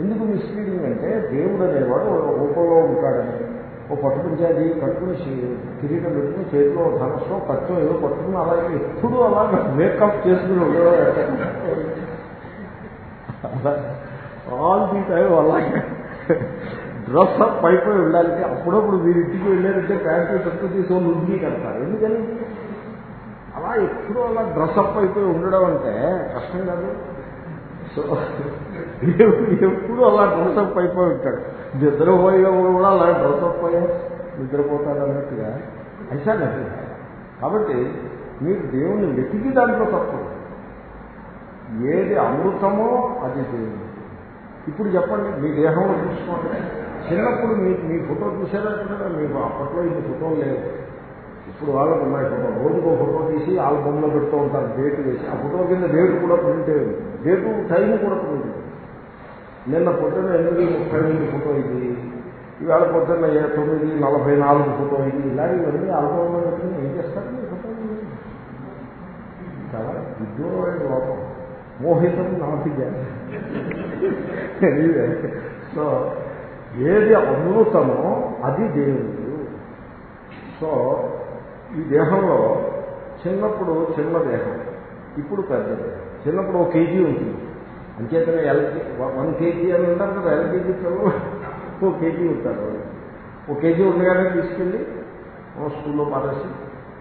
ఎందుకు మిస్లీడింగ్ అంటే దేవుడు అనేవాడు ఒక రూపంలో ఉంటాడని. ఓ పట్టు కట్టుకుని కిరీటం పెట్టుకుని చేతిలో ధనస్సు కట్టు ఏదో పట్టుకుని అలాగే ఎప్పుడు అలా మేకప్ చేసుకుని ఆల్ ది టైం అలాగే డ్రెస్ అప్ అయిపోయి ఉండాలి అప్పుడప్పుడు మీరు ఇంటికి వెళ్ళారంటే ప్యాంటు షర్టు తీసుకొని లుంగి కడతారు. ఎందుకని? అలా ఎప్పుడూ అలా డ్రెస్ అప్ అయిపోయి ఉండడం అంటే కష్టం కాదు. సో ఎప్పుడు అలా డ్రెస్ అప్ అయిపోయి ఉంటాడు నిద్రపోయేవాడు కూడా అలా డ్రెస్ అప్ అయ్యే నిద్రపోతాడు అన్నట్టుగా అయిసా కాబట్టి మీరు దేవుని వెతికి దాంట్లో తప్పు. ఏది అమృతమో అది దేవుడు. ఇప్పుడు చెప్పండి మీ దేహంలో చూసుకోండి. చిన్నప్పుడు మీ మీ ఫోటో చూసారా మీకు అప్పట్లో ఇది ఫోటో లేదు ఇప్పుడు వాళ్ళకు ఉన్నాయి ఫోటో? రోజుకు ఫోటో తీసి ఆల్బమ్లో పెడుతూ ఉంటారు డేట్ వేసి. ఆ ఫోటో కింద డేట్ కూడా ప్రింట్ అయ్యింది డేటు టైం కూడా ప్రింట్ నిన్న పొద్దున్న ఎనిమిది ముప్పై ఎనిమిది ఫోటో ఇది ఇవాళ పొద్దున్న ఏ తొమ్మిది నలభై నాలుగు ఫోటో ఇది ఇలా ఇవన్నీ ఆల్బమ్లో పెట్టుకుని ఏం చేస్తారు ఈ చాలా విద్యూరమైన లోపం మోహితం నాటిగా సో ఏది అమృతమో అది దేవుడు. సో ఈ దేహంలో చిన్నప్పుడు చిన్న దేహం ఇప్పుడు పెద్ద దేహం. చిన్నప్పుడు ఒక కేజీ ఉంటుంది. అంచేతనే ఎల్కే వన్ కేజీ అని ఉంటారు కదా ఎల్కేజీ పిల్లలు ఓ కేజీ ఉంటారు. ఓ ఒక కేజీ ఉండగానే తీసుకెళ్ళి ఓ స్కూల్లో పారేసి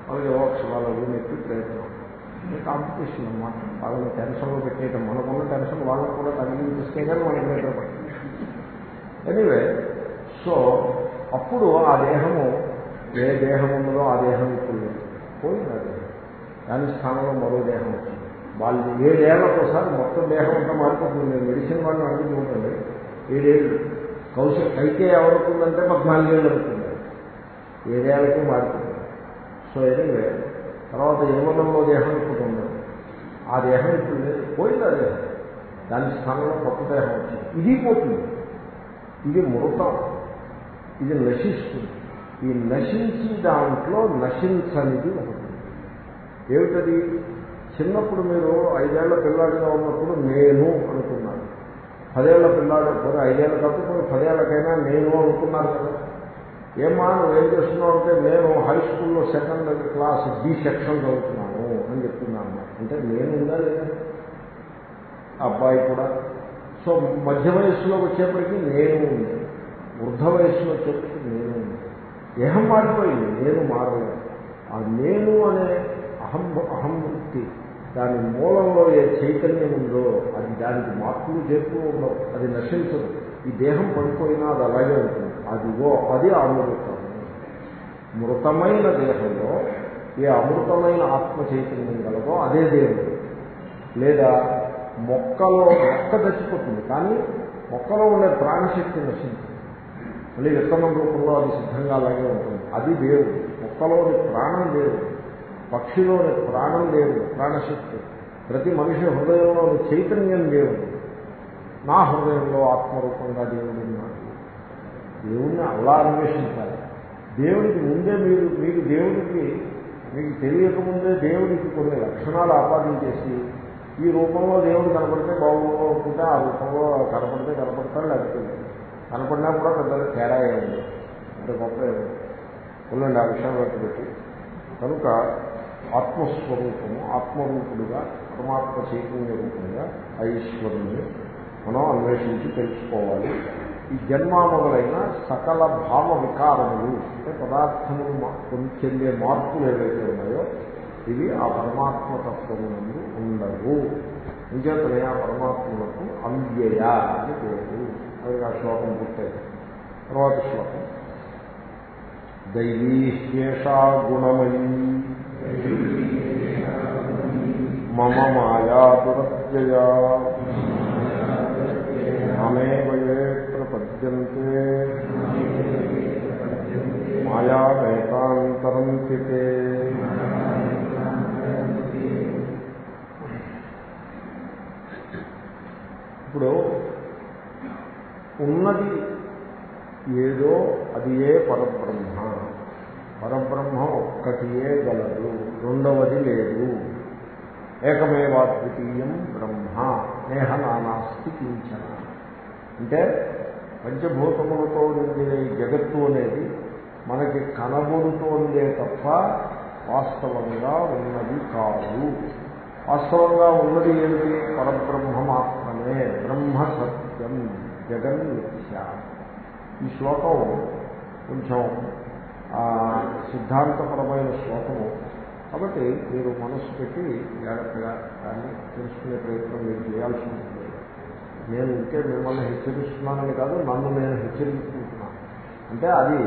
వాళ్ళకి ఏవో అవి నెప్పి ప్రయత్నం. కాంపిటీషన్ అనమాట వాళ్ళని టెన్షన్లో పెట్టేయటం. మనకున్న టెన్షన్ వాళ్ళకు కూడా తగ్గించేస్తే కానీ మనకి నిద్ర పడుతుంది ఎనీవే సో అప్పుడు ఆ దేహము ఏ దేహం ఉన్నదో ఆ దేహం ఇప్పుడు లేదు. పోయింది దేహం. దాని స్థానంలో మరో దేహం వచ్చింది. వాళ్ళు ఏడేళ్ళకు ఒకసారి మొత్తం దేహం అంతా మారిపోతుంది. నేను మెడిసిన్ వాళ్ళని అడుగుతూ ఉంటుంది ఏడేళ్ళు. కౌశ కైకే ఎవరుతుందంటే పద్నాలుగేళ్ళు అవుతుంది. ఏడేళ్ళకి మారుతుంది సో ఎనివే తర్వాత యమనంలో దేహం ఇప్పుడు ఉండదు ఆ దేహం ఇప్పుడు లేదు. పోయింది ఆ దేహం. దాని స్థానంలో కొత్త దేహం వచ్చింది. ఇది పోతుంది. ఇది మృతం ఇది నశిస్తుంది ఈ నశించి దాంట్లో నశించనిది ఒకటి. ఏమిటది? చిన్నప్పుడు మీరు ఐదేళ్ళ పిల్లాడిగా ఉన్నప్పుడు నేను అనుకున్నాను. పదేళ్ళ పిల్లాడు పోనీ ఐదేళ్ళ కాకపోతే పదేళ్ళకైనా నేను అనుకున్నారు కదా. ఏమా నువ్వు ఏం చేస్తున్నావు అంటే నేను హై స్కూల్లో సెకండ్ క్లాస్ బి సెక్షన్ చదువుతున్నాను అని చెప్తున్నాను. అంటే నేను ఉందా లేదా? అబ్బాయి కూడా. సో మధ్య వయస్సులోకి వచ్చేప్పటికీ నేను ఉంది వృద్ధ వయస్సులో వచ్చేప్పటికీ నేను దేహం మారిపోయింది నేను మారలేదు ఆ నేను అనే అహం అహం వృత్తి దాని మూలంలో ఏ చైతన్యం ఉందో అది దానికి మార్పులు చేస్తూ ఉండవు అది నశించదు. ఈ దేహం పడిపోయినా అది అలాగే ఉంటుంది. అదిగో అది అమృతం. మృతమైన దేహంలో ఏ అమృతమైన ఆత్మ చైతన్యం కలదో అదే దేవుడు లేదా మొక్కలో మొక్క చచ్చిపోతుంది కానీ మొక్కలో ఉండే ప్రాణశక్తి నశించదు. మళ్ళీ విత్తనం రూపంలో అది సిద్ధంగా అలాగే ఉంటుంది. అది దేవుడు మొక్కలోని ప్రాణం లేదు పక్షిలోని ప్రాణం లేదు ప్రాణశక్తి. ప్రతి మనిషి హృదయంలోని చైతన్యం దేవుడు నా హృదయంలో ఆత్మరూపంగా దేవుడు ఉన్నాడు. దేవుణ్ణి అలా అన్వేషించాలి. దేవుడికి ముందే మీరు మీకు దేవుడికి మీకు తెలియకముందే దేవుడికి కొన్ని లక్షణాలు ఆపాదించేసి ఈ రూపంలో దేవుడు కనపడితే బాగుంటే ఆ రూపంలో కనపడితే కనపడతాడు లేకపోతే కనపడినా కూడా పెద్ద తేడా ఏముంది అంత గొప్ప ఏముంది ఉండండి ఆ విషయం పెట్టి. కనుక ఆత్మస్వరూపము ఆత్మరూపుడుగా పరమాత్మ చైతన్య రూపంగా ఆ ఈశ్వరుణ్ణి మనం అన్వేషించి తెలుసుకోవాలి. ఈ జన్మ మొదలైన సకల భావ వికారములు అంటే పదార్థములు కొన్ని చెందే మార్పులు ఏవైతే ఉన్నాయో ఇవి ఆ పరమాత్మతత్వమునందు ఉండవు. నిజతనే ఆ పరమాత్మలకు అవ్యయ అని పేరు. అది ఆ శ్లోకం పూర్తయింది తర్వాత శ్లోకం. దైవీహ్యేషా గుణమయీ. మమ మాయా దురత్యయా మామేవయే ప్రపద్యంతే. మాయామేకాంతరం తితే. ఇప్పుడు ఉన్నది ఏదో అది ఏ పరబ్రహ్మ. పరబ్రహ్మ ఒక్కటియే గలదు రెండవది లేదు. ఏకమేవాద్వితీయం బ్రహ్మ. నేహ నానాస్తి కించన. అంటే పంచభూతములతో నిండిన ఈ జగత్తు అనేది మనకి కనబడుతోందే తప్ప వాస్తవంగా ఉన్నది కాదు. వాస్తవంగా ఉన్నది ఏమిటి? పరబ్రహ్మ మాత్రమే బ్రహ్మ సత్యం జగన్ మిథ్య ఈ శ్లోకం కొంచెం సిద్ధాంతపరమైన శ్లోకము. కాబట్టి మీరు మనస్సు పెట్టి జాగ్రత్తగా దాన్ని తెలుసుకునే ప్రయత్నం మీరు చేయాల్సి ఉంటుంది నేను ఇంకే మిమ్మల్ని హెచ్చరిస్తున్నానని కాదు నన్ను నేను హెచ్చరించుకుంటున్నాను. అంటే అది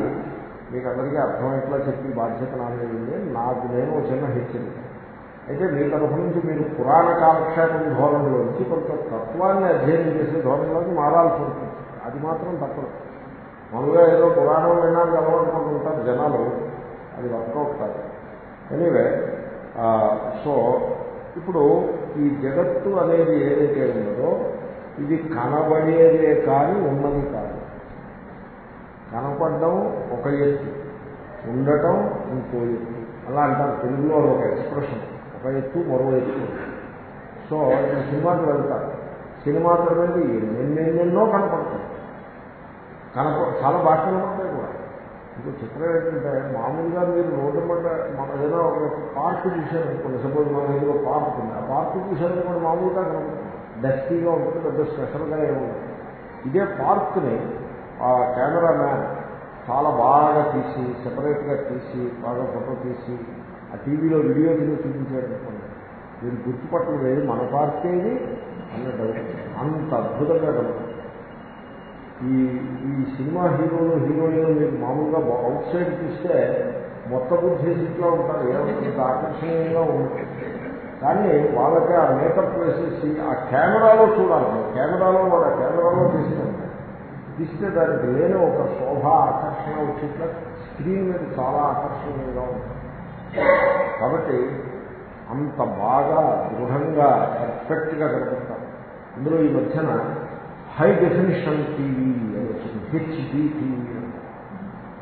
మీకు అందరికీ అర్థమయ్యేట్లా చెప్పి బాధ్యత నా మీద ఉంది నాకు నేను చిన్న హెచ్చరిక. అయితే మీ తరఫు నుంచి మీరు పురాణ కాలక్షేపం ధోరణిలోంచి కొంత తత్వాన్ని అధ్యయనం చేసే ధోరణిలోకి మారాల్సి ఉంటుంది. అది మాత్రం తప్పదు. మామూలుగా ఏదో పురాణం వినడానికి అలవాటు పడుతుంటారు జనాలు. అది వర్కౌట్ కాదు. ఎనీవే సో ఇప్పుడు ఈ జగత్తు అనేది ఏదైతే ఉన్నదో ఇది కనబడేదే కానీ ఉన్నది కాదు. కనపడడం ఒక ఎత్తు ఉండటం ఇంకో ఎత్తు. అలా అంటారు తెలుగులో ఒక ఎక్స్ప్రెషన్. ఒక ఎత్తు మరో ఎత్తు సో నేను సినిమాకి వెళ్తాను సినిమా మీద ఎన్నెన్నెన్నో కనపడతాయి. కనప చాలా బాగా కనపడతాయి కూడా. ఇంకో చిత్రం ఏంటంటే మామూలుగా మీరు రోడ్డు పడ్డ మన ఏదో ఒక పార్క్ చూశారు అనుకోండి సపోజ్ మన ఏదో పార్క్ ఉంది. ఆ పార్క్ చూశారనుకోండి కూడా మామూలుగా కనపడుతుంది డస్టీగా ఉంటుంది పెద్ద స్పెషల్గా ఏముంది ఇదే పార్క్ని ఆ కెమెరా మ్యాన్ చాలా బాగా తీసి సెపరేట్గా తీసి బాగా ఫోటో తీసి ఆ టీవీలో వీడియో కింద చూపించాడు అనుకోండి. మీరు గుర్తుపట్టలేదు మన పార్టీ అన్న డౌట్ అంత అద్భుతంగా కనపడుతుంది ఈ ఈ సినిమా హీరోలు హీరోయిన్లు మీరు మామూలుగా అవుట్ సైడ్ చూస్తే మొత్త బుద్ధి ఇట్లా ఉంటారు. ఏమంత ఆకర్షణీయంగా ఉంటుంది కానీ వాళ్ళకి ఆ మేకప్ వేసేసి ఆ కెమెరాలో చూడాలి. కెమెరాలో వాడు ఆ కెమెరాలో తీసినాం తీస్తే దానికి లేని ఒక శోభ ఆకర్షణ వచ్చేట్లా స్క్రీన్ మీద చాలా ఆకర్షణీయంగా ఉంటుంది. కాబట్టి అంత బాగా దృఢంగా పర్ఫెక్ట్గా కనపడతారు ఇందులో ఈ మధ్యన హై డెఫినిషన్ టీవీ అని వచ్చింది. హెచ్డి టీవీ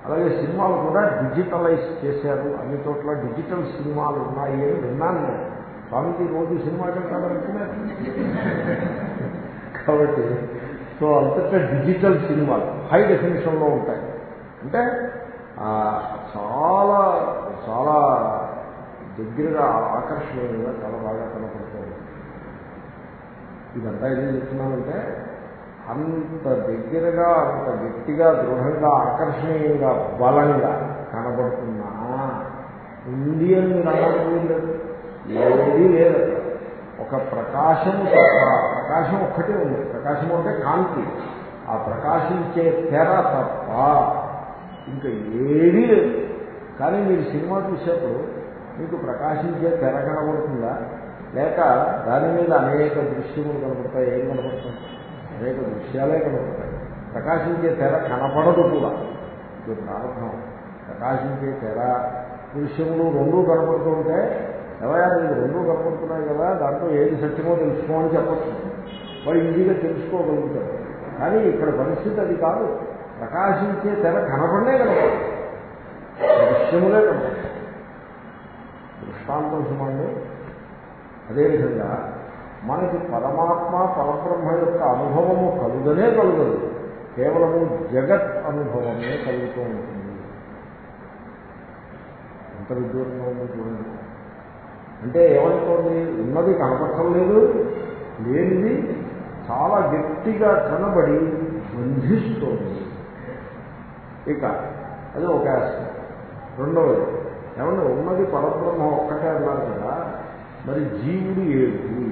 అలాగే సినిమాలు కూడా డిజిటలైజ్ చేశారు. అన్ని చోట్ల డిజిటల్ సినిమాలు ఉన్నాయి అని విన్నాను స్వామికి రోజు సినిమా వెళ్తామంటున్నారు కాబట్టి సో అంతటా డిజిటల్ సినిమాలు హై డెఫినేషన్లో ఉంటాయి. అంటే చాలా చాలా దగ్గరగా ఆకర్షణీయంగా చాలా బాగా కనపడుతూ ఉంటుంది ఇదంతా ఏం చెప్తున్నానంటే అంత దగ్గరగా అంత గట్టిగా దృఢంగా ఆకర్షణీయంగా బలంగా కనబడుతున్నా. ఉంది అని మీరు లేదు. ఒక ప్రకాశం ప్రకాశం ఒక్కటే ఉంది. ప్రకాశం అంటే కాంతి. ఆ ప్రకాశించే తెర తప్ప ఇంకా ఏదీ లేదు. కానీ మీరు సినిమా చూసేప్పుడు మీకు ప్రకాశించే తెర కనబడుతుందా? లేక దాని మీద అనేక దృశ్యములు కనబడతాయి ఏం కనబడతాయి? అనేక దృశ్యాలే కనబడతాయి. ప్రకాశించే తెర కనపడదు కూడా. ఇది ప్రారంభం. ప్రకాశించే తెర దృశ్యములు రెండూ కనపడుతూ ఉంటే ఎవరైనా మీరు రెండూ కనపడుతున్నాయి కదా దాంట్లో ఏది సత్యమో తెలుసుకో అని చెప్పచ్చు. వాడు ఈజీగా తెలుసుకోగలుగుతారు. కానీ ఇక్కడ పరిస్థితి అది కాదు. ప్రకాశించే తెర కనపడనే కనపడదు. దృశ్యములే కనపడతాయి దృష్టాంతం చూడండి. అదేవిధంగా మనకి పరమాత్మ పరబ్రహ్మ యొక్క అనుభవము కలుగనే కలుగదు. కేవలము జగత్ అనుభవమే కలుగుతూ ఉంటుంది. ఎంత విదూరంగా ఉందో చూడండి. అంటే ఏమనుకోండి ఉన్నది కనపడటం లేదు లేనిది చాలా గట్టిగా కనబడి బంధిస్తోంది. ఇక అది ఒక ఆస్పెక్ట్ రెండవది ఏమన్నా ఉన్నది పరబ్రహ్మ ఒక్కటే అన్నారు కదా మరి జీవుడు ఏడు.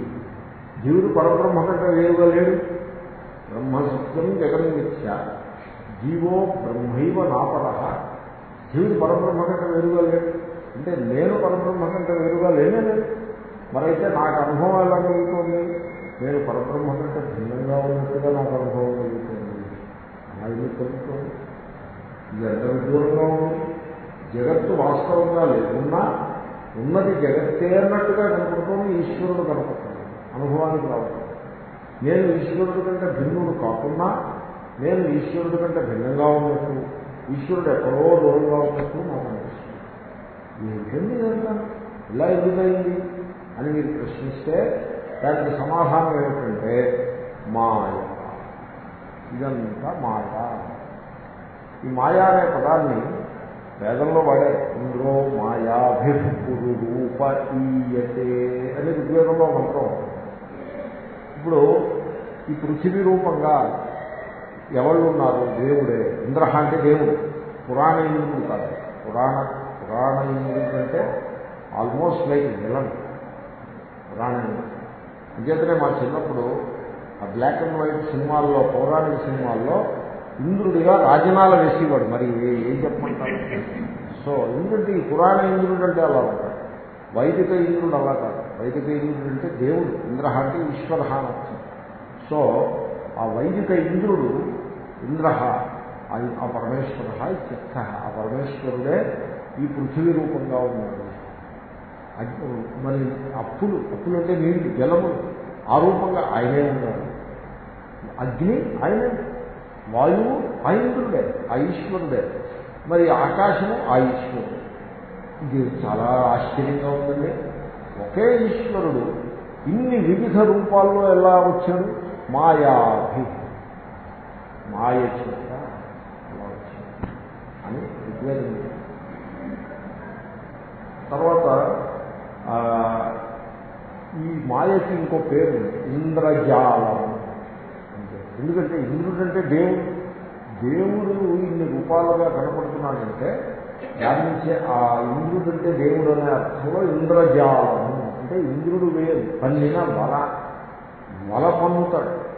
జీవుడు పరబ్రహ్మ కంటే వేరుగా లేడు? బ్రహ్మసత్యం జగన్ మిథ్య జీవో బ్రహ్మైవ నాపర. జీవుడు పరబ్రహ్మ కంటే వేరుగా లేడు? అంటే నేను పరబ్రహ్మ కంటే వేరుగా లేనే మరైతే నాకు అనుభవం ఎలా కలుగుతుంది? నేను పరబ్రహ్మ కంటే భిన్నంగా ఉన్నట్టుగా నాకు అనుభవం కలుగుతుంది. అలా ఎందుకు కలుగుతుంది? ఇది ఎంత దూరంగా ఉంది? జగత్తు వాస్తవంగా లేకున్నా ఉన్నది జగత్తే అన్నట్టుగా కనపడుతుంది ఈశ్వరుడు కనపడుతుంది అనుభవానికి రావడం నేను ఈశ్వరుడు కంటే భిన్నుడు కాకుండా నేను ఈశ్వరుడు కంటే భిన్నంగా ఉన్నట్టు ఈశ్వరుడు ఎక్కడో దూరంగా ఉన్నట్టు నాకు అనిపిస్తుంది. ఏంటండి ఇదంతా ఇలా ఎదురైంది అని మీరు ప్రశ్నిస్తే దానికి సమాధానం ఏమిటంటే మాయ. ఇదంతా మాయ. ఈ మాయా అనే పదాన్ని వేదంలో వాడే ఇంద్రో మాయాభిర్పురు రూప ఈయతే అని ఋగ్వేదంలో మంత్రం ఇప్పుడు ఈ పృథివీ రూపంగా ఎవళ్ళు ఉన్నారు? దేవుడే. ఇంద్ర అంటే దేవుడు. పురాణ ఇంద్రుడు కాదు. పురాణ పురాణ ఇంద్రుడు అంటే ఆల్మోస్ట్ లైక్ విలన్. పురాణ ఇంద్రుడు అంచేతనే మా చిన్నప్పుడు ఆ బ్లాక్ అండ్ వైట్ సినిమాల్లో పౌరాణిక సినిమాల్లో ఇంద్రుడిగా రాజనాల వేసేవాడు. మరి ఏ- ఏం చెప్పమంటారు? సో ఇంద్రుడి పురాణ ఇంద్రుడు అంటే అలా ఉంటాడు. వైదిక ఇంద్రుడు అలా కాదు. వైదిక ఇంద్రుడు అంటే దేవుడు ఇంద్ర అంటే ఈశ్వర అని సో ఆ వైదిక ఇంద్రుడు ఇంద్ర ఆ పరమేశ్వర ఇత్యర్థ. ఆ పరమేశ్వరుడే ఈ పృథివీ రూపంగా ఉన్నాడు. మరి అప్పులు అప్పులు అంటే నీళ్ళు జలములు. ఆ రూపంగా ఆయనే ఉన్నాడు. అగ్ని ఆయనే వాయువు ఆ ఇంద్రుడే ఆ ఈశ్వరుడే మరి ఆకాశము ఆ ఈశ్వరుడు ఇది చాలా ఆశ్చర్యంగా ఉందండి. ఒకే ఈశ్వరుడు ఇన్ని వివిధ రూపాల్లో ఎలా వచ్చాడు? మాయాభి. మాయ చేత అలా వచ్చాడు అని ఋగ్వేదం తర్వాత ఈ మాయకి ఇంకో పేరు ఇంద్రజాలం. ఎందుకంటే ఇంద్రుడంటే దేవుడు దేవుడు ఇన్ని రూపాలుగా కనపడుతున్నాడంటే దాని నుంచే ఆ ఇంద్రుడంటే దేవుడు అనే అర్థంలో ఇంద్రజాలము అంటే ఇంద్రుడు వేరు. పన్నిన వల. వల పన్నుతాడు.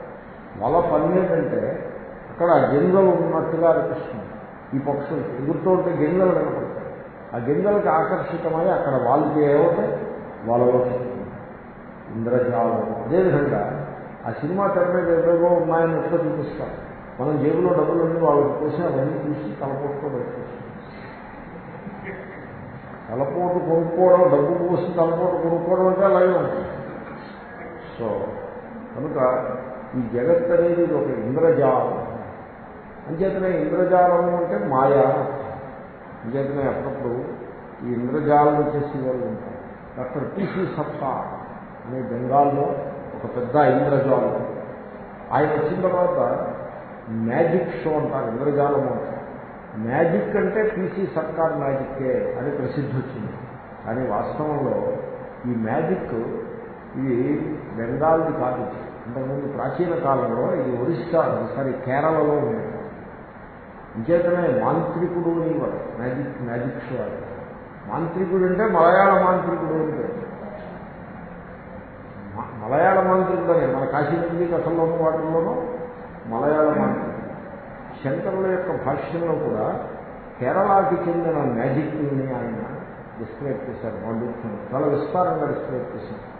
వల పన్నేటంటే అక్కడ గింజలు ఉన్నట్టుగా అనిపిస్తుంది. ఈ పక్షులు ఎగురుతూ ఉంటే గింజలు కనపడతాయి. ఆ గింజలకు ఆకర్షితమై అక్కడ వాళ్ళకి ఏమవుతాయి వలలో ఇంద్రజాలం. అదేవిధంగా ఆ సినిమా తెర మీద ఏవేవో ఉన్నాయని ఎట్లా చూపిస్తారు. మనం జేబులో డబ్బులు ఉండి వాళ్ళకి పోసి అవన్నీ చూసి తలపోటుతో పెట్టుకొస్తాం తలపోటు కొనుక్కోవడం డబ్బు పోసి తలపోటు కొనుక్కోవడం అంటే అలాగే ఉంటుంది? సో కనుక ఈ జగత్ అనేది ఇది ఒక ఇంద్రజాలం. అంచేతనే ఇంద్రజాలం అంటే మాయా అంచేతనే అప్పుడప్పుడు ఈ ఇంద్రజాలం చేసే వాళ్ళు ఉంటారు. డాక్టర్ పిసి సత్తా అనే బెంగాల్లో ఒక పెద్ద ఇంద్రజాలం. ఆయన వచ్చిన తర్వాత మ్యాజిక్ షో అంటారు ఇంద్రజాలం అంటారు. మ్యాజిక్ అంటే పీసీ సర్కార్ మ్యాజిక్కే అని ప్రసిద్ధి వచ్చింది కానీ వాస్తవంలో ఈ మ్యాజిక్ ఇది బెంగాల్ది కాదు ఇంతకుముందు ప్రాచీన కాలంలో ఇది ఒరిస్సా సారీ కేరళలో ఉండేది. ఇంచేతనే మాంత్రికుడు అనేవారు మ్యాజిక్ మ్యాజిక్ షో అది. మాంత్రికుడు అంటే మలయాళ మాంత్రికుడు అని మలయాళ మాంత్రికుడు మన కాశీనంది కథల్లోనూ వాటిల్లోనూ మలయాళ మాంత్రికుడు శంకరుల యొక్క భాష్యంలో కూడా కేరళకి చెందిన మ్యాజిక్ని ఆయన డిస్క్రైబ్ చేశారు వాళ్ళు చాలా విస్తారంగా డిస్క్రైబ్ చేశారు.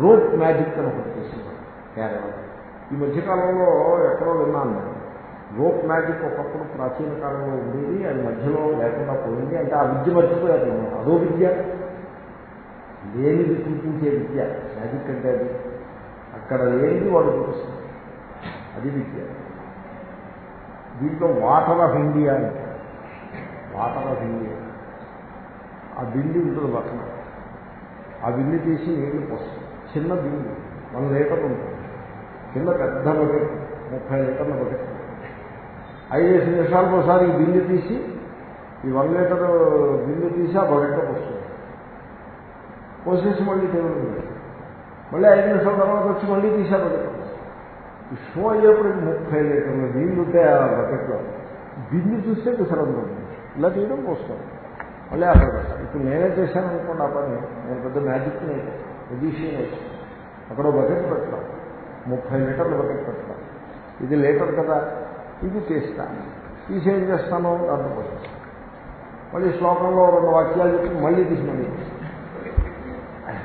రోప్ మ్యాజిక్ అని ఒకటి చేసేవారు కేరళ ఈ మధ్యకాలంలో ఎక్కడో విన్నాను నేను. రోప్ మ్యాజిక్ ఒకప్పుడు ప్రాచీన కాలంలో ఉండేది అది మధ్యలో లేకుండా పోయింది. అంటే ఆ విద్య మర్చిపోయారు. అదో విద్య లేనిది చూపించే విద్య. మ్యాజిక్ అంటే అది. అక్కడ లేనిది వాడు చూపిస్తాడు అది విద్య. దీంట్లో వాటర్ ఆఫ్ ఇండియా అంటే వాటర్ ఆఫ్ ఇండియా. ఆ బిల్లు ఉంటుంది పక్కన. ఆ బిల్లు తీసి నీళ్ళు పోస్తాం చిన్న బిల్లు వంద లీటర్లు ఉంటుంది. కింద పెద్ద బకెట్. ముప్పై లీటర్ల బకెట్. ఐదేసి నిమిషాలకు ఒకసారి ఈ బిందు తీసి ఈ వన్ లీటర్ బిందు తీసి ఆ బకెట్లో పోస్తుంది. పోసేసి మళ్ళీ టేబుల్ మీద మళ్ళీ ఐదు నిమిషాల తర్వాత వచ్చి మళ్ళీ తీశారు ఆ షో అయ్యేప్పటికి ముప్పై లీటర్లు నీళ్ళు ఉంటాయి ఆ బకెట్లో. బిందు చూస్తే కుసరంతో ఇలా తీయడం పోస్తాను మళ్ళీ అక్కడ పెడతారు ఇప్పుడు నేనే చేశాను అనుకోండి ఆ పని. నేను పెద్ద మ్యాజిక్ అయితే ఎడిషన్ అక్కడ బకెట్ పెట్టడం ముప్పై లీటర్ల బకెట్ పెట్టడం ఇది లీటర్ కదా. ఇది తీస్తాను తీసి ఏం చేస్తాను? దాంట్లో మళ్ళీ శ్లోకంలో రెండు వాక్యాలు చెప్పి మళ్ళీ తీసి మళ్ళీ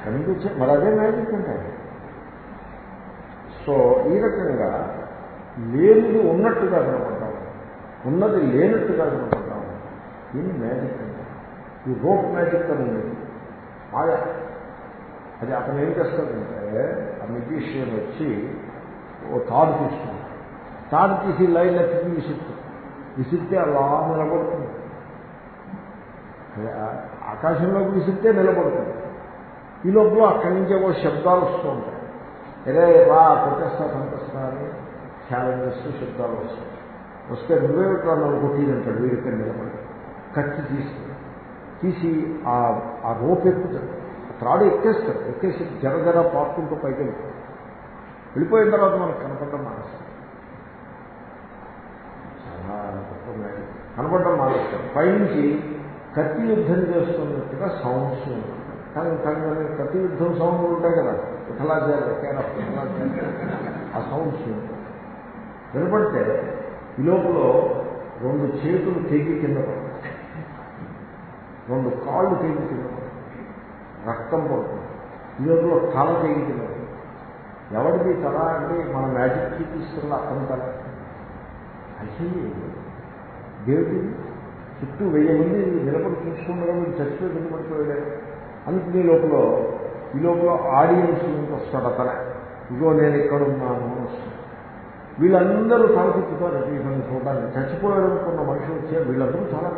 కనిపించే మరి అదే మ్యాజిక్ అంటే సో ఈ రకంగా లేనిది ఉన్నట్టుగా కనపడతాం. ఉన్నది లేనట్టుగా కనపడతాం. దీన్ని మ్యాజిక్ అంటే ఈ రోప్ మ్యాజిక్ అని ఉంది మాయా అది అతను ఏం చేస్తాడంటే ఆ మెజిషియన్ వచ్చి ఓ తాడు తీసుకుంటాడు. తాడు తీసి లైన్ ఎత్తి విసిరుతాడు. విసిరితే అలా నిలబడుతుంది. ఆకాశంలోకి విసిరితే నిలబడుతుంది. ఈ లోపల అక్కడి నుంచి ఏవో శబ్దాలు వస్తూ ఉంటాయి. అరే రా కొట్టేస్తా పంపిస్తా అని ఛాలెంజెస్ శబ్దాలు వస్తాయి. వస్తే నువ్వేమిట్రా నన్ను కొట్టిందంటాడు వీడి ఇక్కడ నిలబడి. కత్తి తీసి తీసి ఆ ఆ రోప్ ఎక్కుతాడు. త్రాడు ఎక్కేస్తాడు ఎక్కేసి జర జర పాక్కుంటూ పైకి వెళ్తాడు. వెళ్ళిపోయిన తర్వాత మనకు కనపడడం మానేస్తాడు. చాలా కనపడడం మానేస్తాడు. పైనుంచి కత్తి యుద్ధం చేస్తున్నట్టుగా సౌండ్స్ ఉన్నాయి. కానీ కానీ ప్రతి యుద్ధం సౌండ్లు ఉంటాయి కదా. విఠలాచార్య కేర ఆ సౌండ్స్ వినపడితే ఈ లోపల రెండు చేతులు తెగి కింద పడతాయి. రెండు కాళ్ళు తెగి కింద పడతాయి. రక్తం పడుతుంది. ఈ లోపల తల తెగి కింద పడుతుంది. ఎవరిది తల అంటే మన మ్యాజిక్ చూపిస్తున్న అతని తల. అయ్యి దేవుడి చుట్టూ వెయ్యి మంది నిలబడి చూసుకుండగా మీరు చచ్చిపోయి నిలబడిపోయాడు పడిపోయాడు అందుకని లోపల ఈ లోపల ఆడియన్స్ నుంచి వస్తాడు అతనే. ఇగో నేను ఇక్కడ ఉన్నాను వీళ్ళందరూ తల తిప్పుతారు ఇతను చూడడానికి చచ్చిపోయారనుకున్న మనుషులు వచ్చే వీళ్ళందరూ చాలా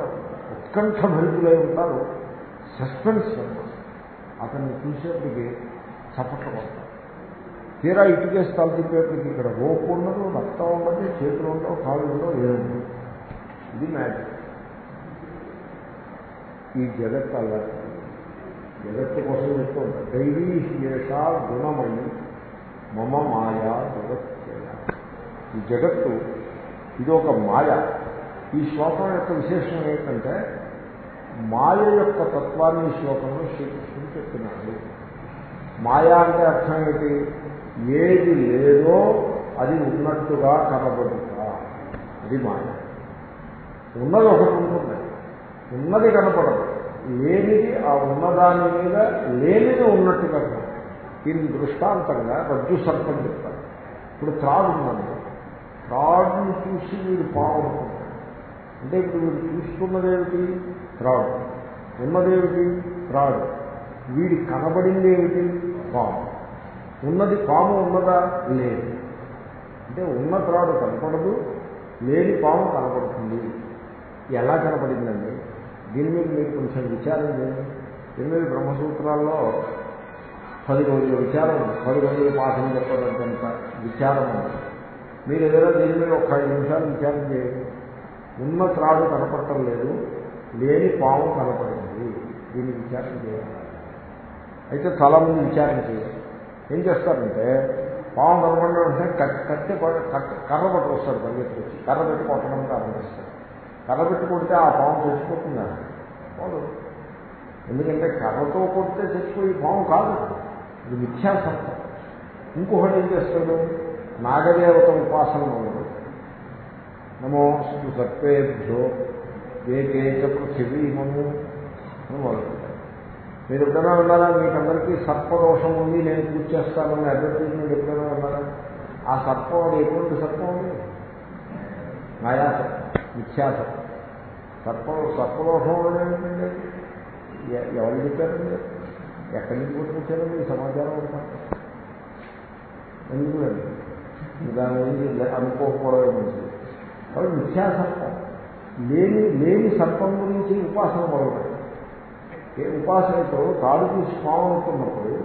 ఉత్కంఠ భరితులై ఉంటారు. సస్పెన్స్ అతన్ని చూసేప్పటికి చప్పట్లు పడతారు తీరా ఇటుకేసి తల తిప్పేప్పటికి ఇక్కడ రోపు ఉండదు రక్తం ఉండదు చేతులు ఉండవు కాళ్ళు ఉండవు ఏముండదు ఇది మ్యాజిక్ ఈ జగత్ అలా జగత్తు కోసం చెప్తూ ఉంటారు దైవీ శేష గుణమయి. మమ మాయా జగత్ ఈ జగత్తు ఇది ఒక మాయ. ఈ శ్లోకం యొక్క విశేషం ఏంటంటే మాయ యొక్క తత్వాన్ని ఈ శ్లోకంలో శ్రీకృష్ణుడు చెప్తున్నాడు. మాయ అంటే అర్థం ఏంటి? ఏది లేదో అది ఉన్నట్టుగా కనబడుట. అది మాయ. ఉన్నది ఒకటి ఉంటుంది. ఉన్నది కనపడదు. లేనిది ఆ ఉన్నదాని మీద లేనిది ఉన్నట్టుగా కనపడదు. దీని దృష్టాంతంగా రజ్జు సర్పం చెప్తారు. ఇప్పుడు త్రాడు ఉందండి త్రాడుని చూసి వీడు పాము అంటే ఇప్పుడు వీడు చూస్తున్నదేమిటి త్రాడు. ఉన్నదేమిటి త్రాడు. వీడి కనబడింది ఏమిటి? పాము. ఉన్నది పాము ఉన్నదా? లేదు. అంటే ఉన్న త్రాడు కనపడదు లేని పాము కనపడుతుంది. ఎలా కనపడిందండి? దీని మీద మీరు కొంచెం విచారం చేయండి. దీని మీద బ్రహ్మసూత్రాల్లో పది రోజుల విచారం పది రోజుల పాఠం చెప్పదంత విచారం ఉంది. మీరు ఏదైనా దీని మీద ఒక ఐదు నిమిషాలు విచారం చేయండి. ఉన్న త్రాడు కనపడటం లేదు లేని పాము కనపడింది. దీన్ని విచారం చేయాలి అయితే తల ముందు విచారం చేయాలి ఏం చేస్తారంటే పాము కనపడడం అంటే కట్- కట్టె కట్- కర్ర పట్టుకొస్తాడు పరిగెత్తుకొచ్చి కర్ర పెట్టి కొట్టడం ప్రారంభిస్తారు. కర్ర పెట్టి కొడితే ఆ పాము చచ్చిపోతుందా పోదు. ఎందుకంటే కర్రతో కొడితే చచ్చిపోయి పాము కాదు. ఇది మిథ్యాసత్వం ఇంకొకటి ఏం చేస్తాడు? నాగదేవత ఉపాసన మొదలు నమోస్తు సర్పేభ్యో ఏకేక పృథివీమము అని మొదలుపెట్టారు మీరు ఎప్పుడైనా ఉన్నారా మీకందరికీ సర్పదోషం ఉంది నేను పూజ చేస్తానని అడ్వర్టైజ్మెంట్ ఎప్పుడైనా ఉన్నారా ఆ సర్పం అది ఎటువంటి సర్పం ఉంది మాయా సర్పం. మిథ్యాసత్వం సర్ప సర్పలోహం ఏంటండి ఎవరు చెప్పారండి? ఎక్కడి నుంచి పుట్టుకొచ్చారండి ఈ సమాచారం అంతా? ఎందుకు దాని గురించి అనుకోకపోవడం మంచిది కాబట్టి మిథ్యాసర్పం లేని లేని సర్పం గురించి ఉపాసన మొదలుపెట్టారు. ఏ ఉపాసనతో తాడు తీసి పాము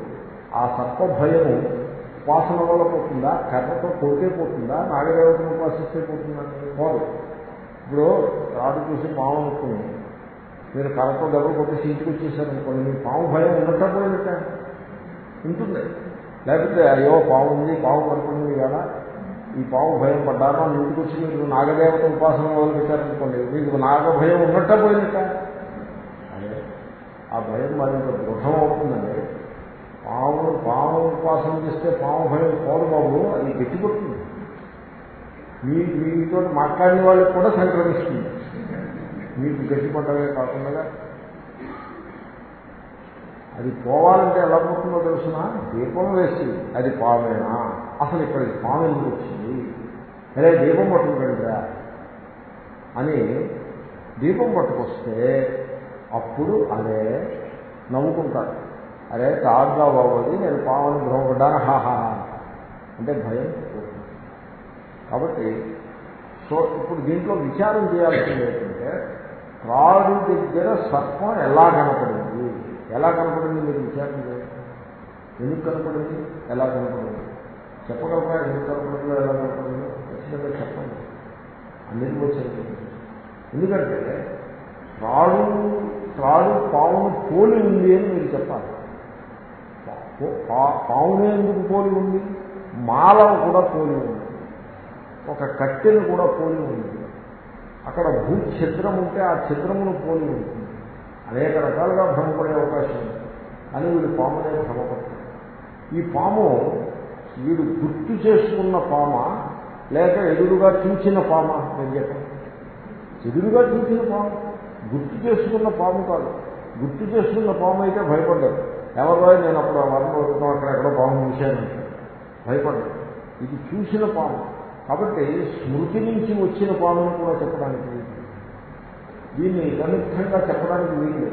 ఆ సర్ప భయము ఉపాసన వల్ల పోతుందా? కర్రతో కొడితే పోతుందా? నాగదేవతను ఉపాసిస్తే పోతుందా? పోదు. ఇప్పుడు రాడు చూసి పాము అనుకుని మీరు కర్రతో దెబ్బ కొట్టి ఇంటికి వచ్చేసారనుకోండి మీ పాము భయం ఉన్నట్ట ఉంటుంది. లేకపోతే అయ్యో పాము ఉంది పాము పడుతుంది కదా. ఈ పాము భయం పడ్డారా మీ ఇంటికి వచ్చి మీరు నాగదేవత ఉపాసన మొదలు పెట్టారనుకోండి మీకు నాగ భయం ఉన్నట్ట పోయినట్ట అదే ఆ భయం మరింత దృఢం అవుతుందండి. పాము పాము ఉపాసన చేస్తే పాము భయం పోదు బాబు అది గట్టిపడుతుంది. మీ మీతో మాట్లాడిన వాళ్ళకి కూడా సంక్రమిస్తుంది మీకు గట్టిపడ్డమే కాకుండా అది పోవాలంటే ఎలా పోతుందో తెలుసిన? దీపం వేసి. అది పామేనా అసలు ఇక్కడ పాము ఎందుకు వచ్చింది? అరే దీపం పట్టుకురా అని దీపం పట్టుకొస్తే అప్పుడు అదే నవ్వుకుంటారు. అరే తాగ్గా బాబోది నేను పావని భ్రమపడ్డాను. హాహా అంటే భయం? కాబట్టి సో ఇప్పుడు దీంట్లో విచారం చేయాల్సింది ఏంటంటే త్రాడు దగ్గర సర్పం ఎలా కనపడింది? ఎలా కనపడింది మీరు విచారం చేయండి ఎందుకు కనపడింది? ఎలా కనపడింది? చెప్పగలరా? ఎందుకు కనపడిందో ఎలా కనపడిందో? ఖచ్చితంగా చెప్పండి. అనిర్వచనం ఎందుకంటే త్రాడు త్రాడు పావును పోలి ఉంది అని మీరు చెప్పాలి. పా- పావునే ఎందుకు పోలి ఉంది? మాల కూడా పోలి ఉంది. ఒక కట్టెను కూడా పోలి ఉంది. అక్కడ భూ ఛిద్రం ఉంటే ఆ ఛిద్రమును పోలి ఉంటుంది అనేక రకాలుగా భ్రమపడే అవకాశం ఉంది. అని వీడు పామునే భ్రమపడతాడు. ఈ పాము వీడు గుర్తు చేసుకున్న పామ లేక ఎదురుగా చూసిన పామ నేను చెప్పాను ఎదురుగా చూసిన పాము గుర్తు చేసుకున్న పాము కాదు. గుర్తు చేసుకున్న పాము అయితే భయపడ్డాడు. ఎవరో నేను అప్పుడు ఆ వరం అక్కడ ఎక్కడో పాము చూశాను. భయపడ్డాడు. ఇది చూసిన పాము. కాబట్టి స్మృతి నుంచి వచ్చిన పామును కూడా చెప్పడానికి దీన్ని కనిష్టంగా చెప్పడానికి వీలు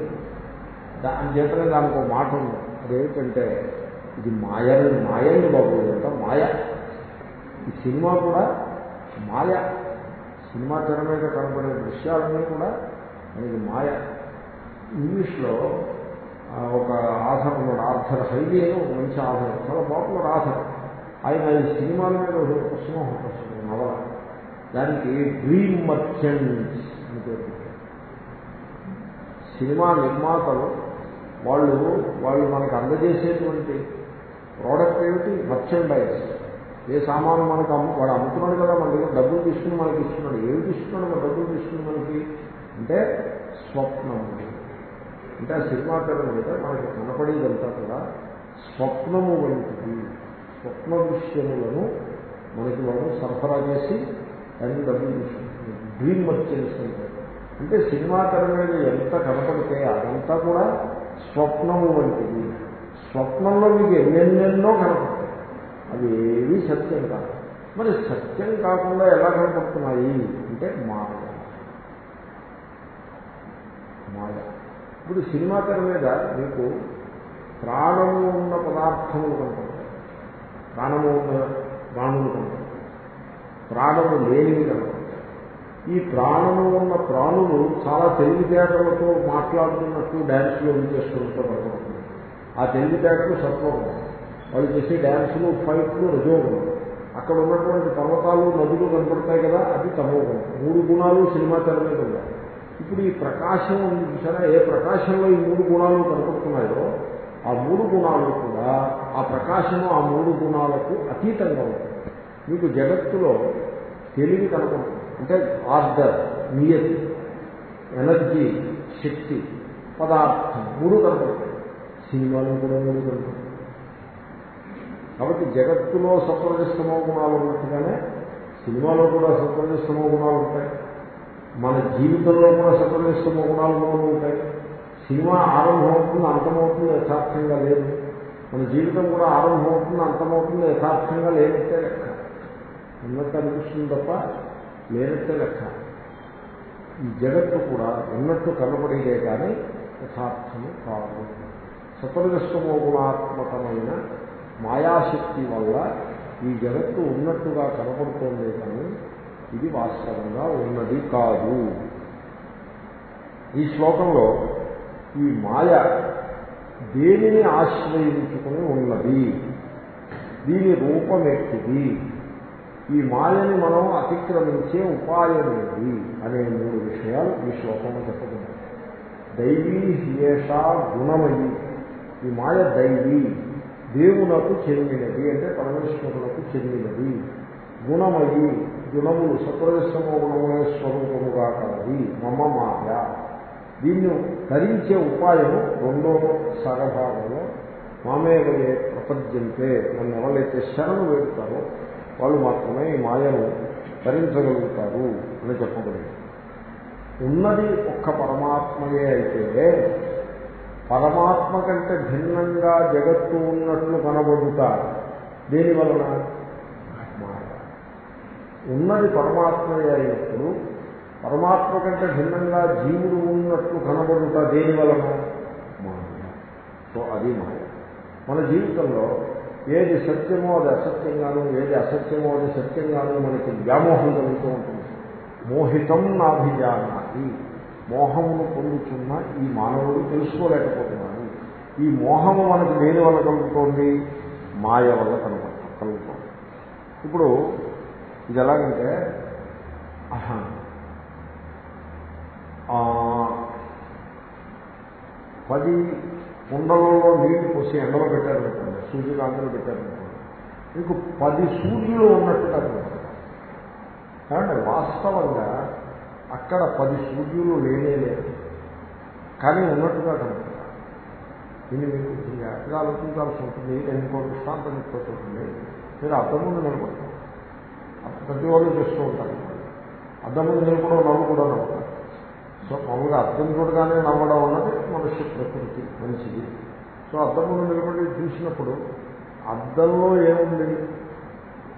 దాని చేతనే దానికి ఒక మాట ఉంది. అదేమిటంటే ఇది మాయ మాయండి బాబు ఇదంతా మాయ. ఈ సినిమా కూడా మాయ. సినిమా తెర మీద కనబడే దృశ్యాలన్నీ కూడా మనకి మాయ. ఇంగ్లీష్లో ఒక ఆధార్ ఉన్నాడు ఆర్థర్ హైలీ అని ఒక మంచి ఆధార్ చాలా పాపులర్ ఆధార్. ఆయన ఈ సినిమాల మీద ఒక పుస్తకం ఒక నవల. దానికి డ్రీమ్ మర్చెంట్స్ అని పేరు సినిమా నిర్మాతలు వాళ్ళు వాళ్ళు మనకు అందజేసేటువంటి ప్రోడక్ట్ ఏమిటి? మర్చెండైజ్ ఏ సామాను మనకు అమ్ము వాడు అమ్ముతున్నాడు కదా మన దగ్గర డబ్బులు తీసుకుని మనకి ఇస్తున్నాడు. ఏమిటి ఇస్తున్నాడు మన డబ్బులు తీసుకుని మనకి? అంటే స్వప్నం. అంటే ఆ సినిమా పేరు మీద మనకి కనపడేదంతా కూడా స్వప్నము వంటిది. స్వప్న దృశ్యములను మనకి వాళ్ళు సరఫరా చేసి దానికి డబ్బులు తీసుకుంటున్నారు డ్రీమ్ మర్చెంట్స్ అంటే అంటే సినిమా తెర మీద ఎంత కనపడితే అదంతా కూడా స్వప్నము వంటిది. స్వప్నంలో మీకు ఎన్నెన్నెన్నో కనపడతాయి. అవి ఏవి సత్యం కాదు. మరి సత్యం కాకుండా ఎలా కనపడుతున్నాయి? అంటే మాయ. మాయ. ఇప్పుడు సినిమా తెర మీద మీకు ప్రాణము ఉన్న పదార్థములు కనపడతాయి ప్రాణము ఉన్న ప్రాణులు కనపడతాయి. ప్రాణము లేనివి కనపడతాయి. ఈ ప్రాణము ఉన్న ప్రాణులు చాలా తెలివితేటలతో మాట్లాడుతున్నట్టు డ్యాన్స్లో చేస్తున్నట్టు కనపడుతుంది. ఆ తెలివితేటలు సత్వగుణం వాళ్ళు చేసే డ్యాన్సులు ఫైట్లు రజోగుణం. అక్కడ ఉన్నటువంటి పర్వతాలు నదులు కనపడతాయి కదా అది తమోగుణం. మూడు గుణాలు సినిమా తెర మీద ఉన్నాయి. ఇప్పుడు ఈ ప్రకాశం ఉంది చూసారా? ఏ ప్రకాశంలో ఈ మూడు గుణాలు కనపడుతున్నాయో ఆ మూడు గుణాలు కూడా ఆ ప్రకాశము ఆ మూడు గుణాలకు అతీతంగా ఉంటుంది మీకు జగత్తులో తెలివి కనపడుతుంది అంటే ఆర్డర్ నియతి ఎనర్జీ శక్తి పదార్థం మూడు కనపడతాయి సినిమాలో కూడా మూడు కనపడతాయి కాబట్టి జగత్తులో సత్వరజస్తమో గుణాలు ఉన్నట్టుగానే సినిమాలో కూడా సత్వరజస్తమో గుణాలు ఉంటాయి. మన జీవితంలో కూడా సత్వరజస్తమో గుణాలు మూడు ఉంటాయి. సినిమా ఆరంభమవుతుంది అంతమవుతుంది యథార్థంగా లేదు. మన జీవితం కూడా ఆరంభమవుతుంది అంతమవుతుంది యథార్థంగా లేనట్టే లెక్క. ఉన్నట్టు అనిపిస్తుంది తప్ప లేనట్టే లెక్క. ఈ జగత్తు కూడా ఉన్నట్టు కనబడేదే కానీ యథార్థము కాదు. సత్వరజస్తమో గుణాత్మకమైన మాయాశక్తి వల్ల ఈ జగత్తు ఉన్నట్టుగా కనపడుతోంది కానీ ఇది వాస్తవంగా ఉన్నది కాదు. ఈ శ్లోకంలో ఈ మాయ దేనిని ఆశ్రయించుకుని ఉన్నది? దీని రూపమెట్టిది ఈ మాయని మనం అతిక్రమించే ఉపాయమేది అనే మూడు విషయాలు ఈ శ్లోకంలో చెప్పబడ్డాయి దైవీ హియేష గుణమయి. ఈ మాయ దైవీ దేవునకు చెందినది అంటే పరమేశ్వరులకు చెందినది. గుణమయి గుణములు సత్వరస్తమో గుణములే స్వరూపముగా కలది. మమ మాయ. దీన్ని ధరించే ఉపాయము రెండో సగభాగంలో మామేవయే ప్రపద్యంతే నన్ను ఎవరైతే శరణు వేడుతారో వాళ్ళు మాత్రమే ఈ మాయను ధరించగలుగుతారు అని చెప్పబడింది. ఉన్నది ఒక్క పరమాత్మయే అయితే పరమాత్మ కంటే భిన్నంగా జగత్తు ఉన్నట్లు కనబడుతారు. దేని వలన? మాయ. ఉన్నది పరమాత్మయే అయినప్పుడు పరమాత్మ కంటే భిన్నంగా జీవుడు ఉన్నట్లు కనబడుట దేని వలన? మాయ. సో అది మాయ. మన జీవితంలో ఏది సత్యమో అది అసత్యంగాను ఏది అసత్యమో అది సత్యంగాను మనకి వ్యామోహం కలుగుతూ ఉంటుంది. మోహితం నాభిజానాది మోహమును పొందుతున్న ఈ మానవుడు తెలుసుకోలేకపోతున్నాను ఈ మోహము మనకు దేని వల్ల కలుగుతోంది? మాయ వల్ల కనపడ కలుగుతోంది. ఇప్పుడు ఇది ఎలాగంటే ఆహా, పది కుండలలో నీళ్ళు పోసి ఎండలో పెట్టారనుకోండి సూర్యకాంతిలో పెట్టారనుకోండి మీకు పది సూర్యులు ఉన్నట్టుగా కాబట్టి వాస్తవంగా అక్కడ పది సూర్యులు లేనే లేదు కానీ ఉన్నట్టుగా కనపడతారు దీన్ని మీకు జాగ్రత్తగా ఆలోచించాల్సి ఉంటుంది. ఇంకో దృష్టాంతం చెప్పుకోతుంది మీరు అద్దం ముందు నిలబడతారు. ప్రతి వాళ్ళు చేస్తూ ఉంటారు. అద్దం ముందు నిలబడడం నవ్వు కూడా నవ్వుతారు సో మామూలుగా అర్థం చూడగానే నవ్వడం అన్నది మనుష్య ప్రకృతి మంచిది సో అద్దం ముందు నిలబడి చూసినప్పుడు అద్దంలో ఏముంది?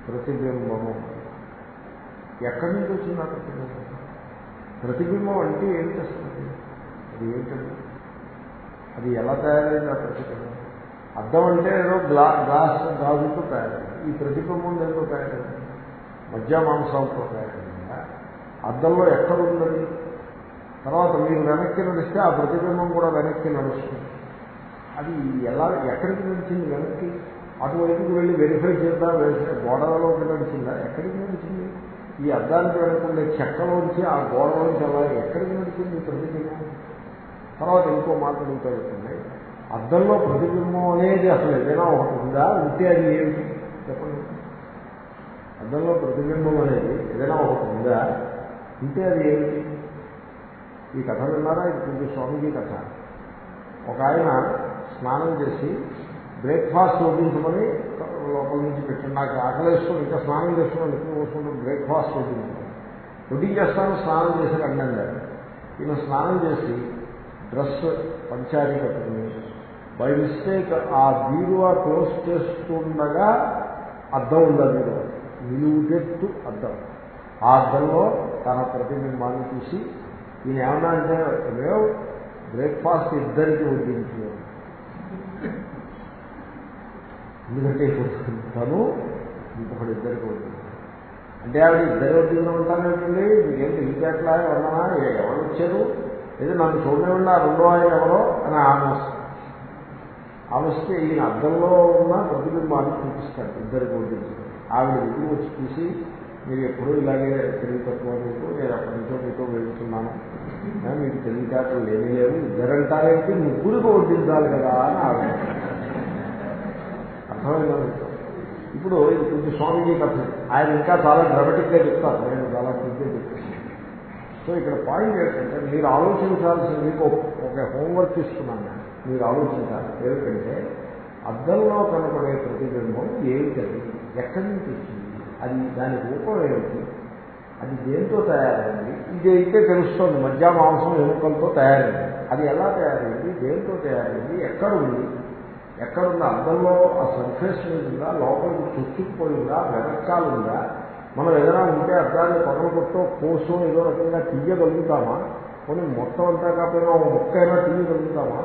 ప్రతిబింబము. ఎక్కడి నుంచి వచ్చింది ఆ ప్రతిబింబం? ప్రతిబింబం అంటే ఏం చేస్తుంది? అది ఏంటండి అది ఎలా తయారైంది ఆ ప్రతిబింబం? అద్దం అంటే ఏదో గ్లా గ్లాస్ గాజుతో తయారైంది. ఈ ప్రతిబింబం దేంతో తయారైంది? మధ్య మాంసాలతో తయారైందా? అద్దంలో ఎక్కడ ఉన్నది తర్వాత మీరు వెనక్కి నడిస్తే ఆ ప్రతిబింబం కూడా వెనక్కి నడుస్తుంది. అది ఎలా ఎక్కడికి నడిచింది వెనక్కి? అటువైపుకి వెళ్ళి వెరిఫై చేద్దాం వేసే గోడలోకి నడిచిందా? ఎక్కడికి నడిచింది? ఈ అద్దానికి వెనకుండే చెక్కలోంచి ఆ గోడలోంచి అలా ఎక్కడికి నడిచింది ప్రతిబింబం? తర్వాత ఇంకో మాట అడుగుతాడుతుంది అద్దంలో ప్రతిబింబం అనేది అసలు ఏదైనా ఒకటి ఉందా? ఉంటే అది ఏమిటి? చెప్పండి. అద్దంలో ప్రతిబింబం అనేది ఏదైనా ఒకటి ఉందా? ఉంటే అది ఏమిటి? ఈ కథ విన్నారా? ఇది కొంచెం స్వామిజీ కథ. ఒక ఆయన స్నానం చేసి బ్రేక్ఫాస్ట్ వడ్డించమని లోపల నుంచి పెట్టండి. నాకు ఆకలేస్తూ ఇంకా స్నానం చేస్తున్నాను ఎక్కువ వస్తుంటే బ్రేక్ఫాస్ట్ వడ్డించమని. వడ్డించేస్తాను స్నానం చేసి రండి ఈయన స్నానం చేసి డ్రెస్ పంచారీ కట్టుకుని బై మిస్టేక్ ఆ బీరువా క్లోజ్ చేస్తుండగా అద్దం ఉంది ఆ బీరువా నిలువుటెత్తు అద్దం. ఆ అద్దంలో తన ప్రతిబింబాన్ని చూసి ఈయన ఏమన్నా అంటే మేము బ్రేక్ఫాస్ట్ ఇద్దరికి వడ్డించు. ఎందుకంటే ఇప్పుడు తను ఇంకొకటి ఇద్దరికి వడ్డించారు అంటే ఆవిడ ఇద్దరు వడ్డీలో ఉంటానండి మీకేం తెలియట్లా ఎవరన్నా ఎవరు వచ్చారు? ఏదో నన్ను చూడనివ్వండి ఆ రెండో ఆయన ఎవరో అని ఆమె వస్తుంది. ఆమె వస్తే ఈయన అద్దంలో ఉన్న ప్రతిబింబాన్ని చూపిస్తాడు ఇద్దరికి వడ్డించారు ఆవిడ ఇంటికి వచ్చి చూసి మీరు ఎప్పుడూ ఇలాగే తెలివి తక్కువ మీకు నేను అప్పటి నుంచో మీతో వెళ్తున్నాను. మీకు తెలివితేటలు లేని లేవు ఇద్దరంటారేంటి ముగ్గురికి వడ్డించాలి కదా అని ఆవిడ అర్థమైందా ఇప్పుడు ఇది కొంచెం స్వామిజీ కథ. ఆయన ఇంకా చాలా డ్రామాటిక్గా చెప్తారు. నేను చాలా కొద్దిగా చెప్తాను. సో ఇక్కడ పాయింట్ ఏంటంటే మీరు ఆలోచించాల్సిన మీకు ఒక హోంవర్క్ ఇస్తున్నాను మీరు ఆలోచించాలి. ఏమిటంటే అద్దంలో కనపడే ప్రతిబింబం ఏమిటది ఎక్కడి నుంచి వచ్చింది? అది దాని రూపం ఏమిటి? అది దేంతో తయారైంది? ఇది అయితే తెలుస్తోంది. మధ్య మాంసం ఎముకలతో తయారైంది. అది ఎలా తయారైంది? దేంతో తయారైంది? ఎక్కడ ఉంది? ఎక్కడున్న అద్దంలో ఆ సర్ఫేస్ ఉందా? లోపలికి చొచ్చుకుపోయిందా వెనకాలుందా మనం ఏదైనా ఉంటే అద్దాన్ని పగల కొట్టో కోసో ఏదో రకంగా తీయగలుగుతామా కొన్ని మొత్తం అంతా కాకపోయినా ఒక మొక్క అయినా తీయగలుగుతామా